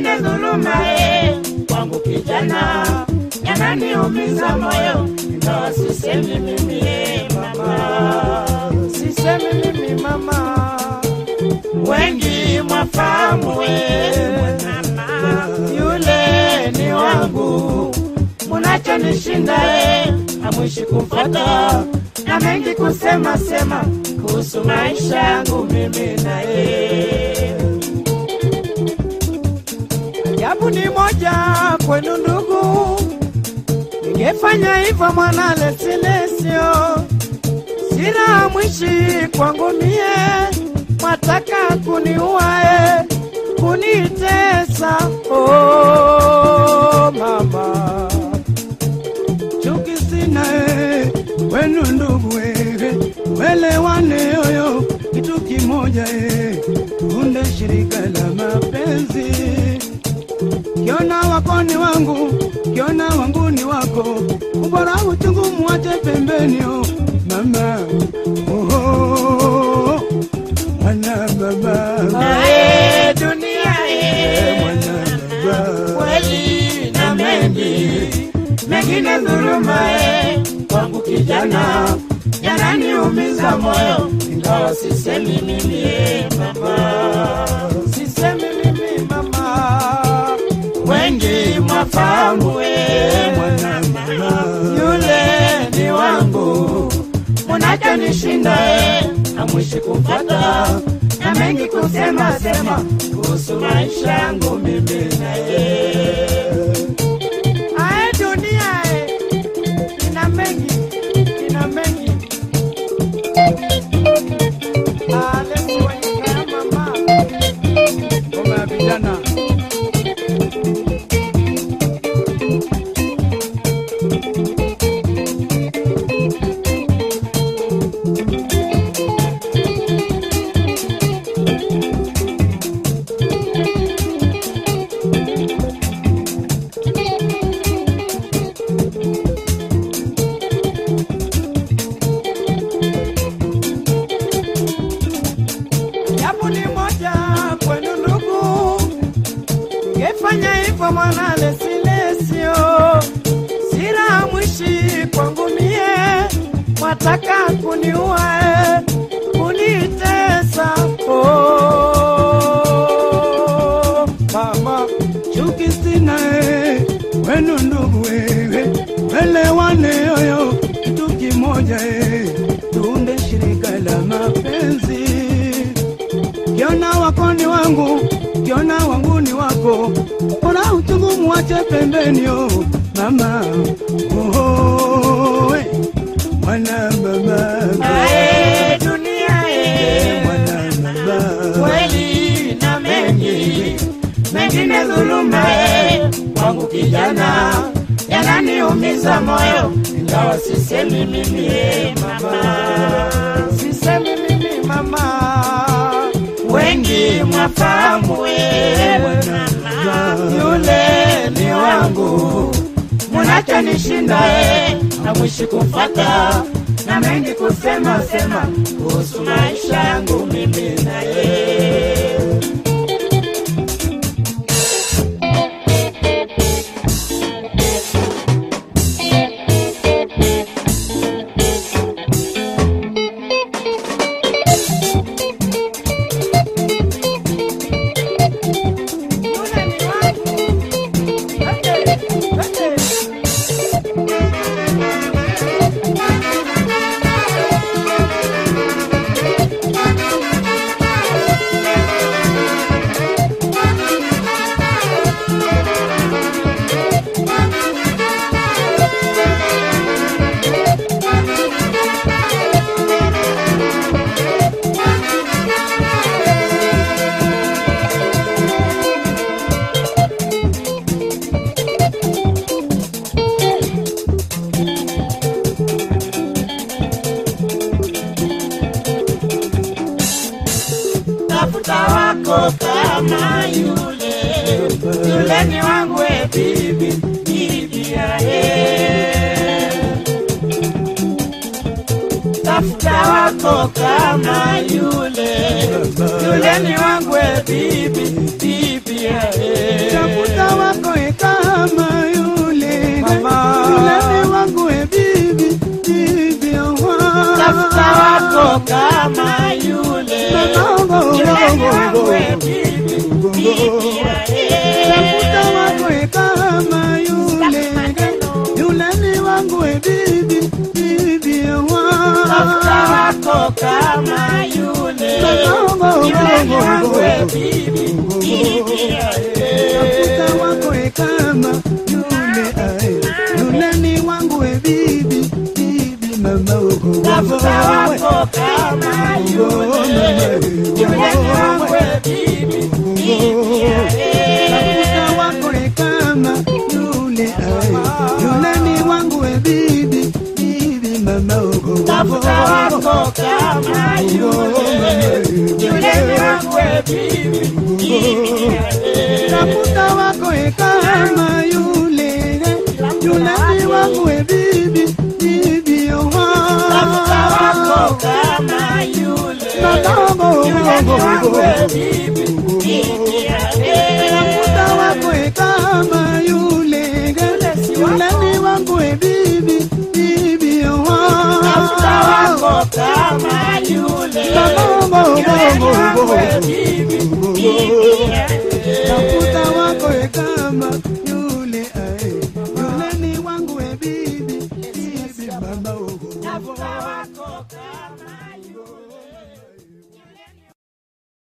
Mengine dhuluma ye kwangu kijana yananiumiza moyo, ingawa sisemi mimi ye mama, sisemi mimi mama, wengi mwafahamu we. Yule ni wangu, munachonishinda ye. Hamwishi kumfata na mengi kusema sema kuhusu maisha yangu mimi na yeye. Ajabu ni moja kwenu ndugu, ningefanya hivyo mwana lesilesio, sira mwishi kwangu mie, mwataka kuniuae kunitesa. Oh, mama chuki sina. Eh, wenu ndugu eh, welewane yoyo kitu kimoja eh, unde shirika la mapenzi kiona wako ni wangu kiona wangu ni wako. Ubora uchungu muache pembeni oh, mama. Oh, mwana baba. Naye dunia ye mwana baba. Kweli na mengi. Mengine dhuluma e, kwangu kijana. Yananiumiza moyo, ingawa sisemi mimi e, mama, e, mwana yule ni wangu, munachonishinda hamwishi kupata na mengi kusema sema kuhusu maisha yangu mimi na mwataka kuniua kunitesa oh, mama chuki sina wenu ndugu wewe welewane yoyo kitu kimoja eh, tuunde shirika la mapenzi. Kiona wako ni wangu kiona wangu ni wako ona uchungu muache pembeni oh, mama mengine dhuluma e, kijana yananiumiza moyo, ingawa sisemi mimi mama, sisemi mimi mama, wengi mwafahamu yule ni wangu, munachonishinda hamwishi kumfata na mengi kusema sema kuhusu maisha yangu mimi na yeye. Wako kama yule yule ni wangu e bibi bibi ae tafuta wako kama yule yule ni wangu e bibi bibi ae tafuta wako e kama yule Mama. yule ni wangu e bibi bibi owa tafuta wako kama ni. Wangu e bibi bibi owa tafuta wako kama yule yule ni wangu e bibi bibi ae tafuta wako e kama yule ae yule ni wangu e bibi bibi mama ogo tafuta wako kama yule yule ni. Wangu e bibi bibi wangu e bibi bibi ae tafuta wako e kama yule. Yule ni wangu e bibi bibi owa tafuta wako kama yule. yule ni wangu e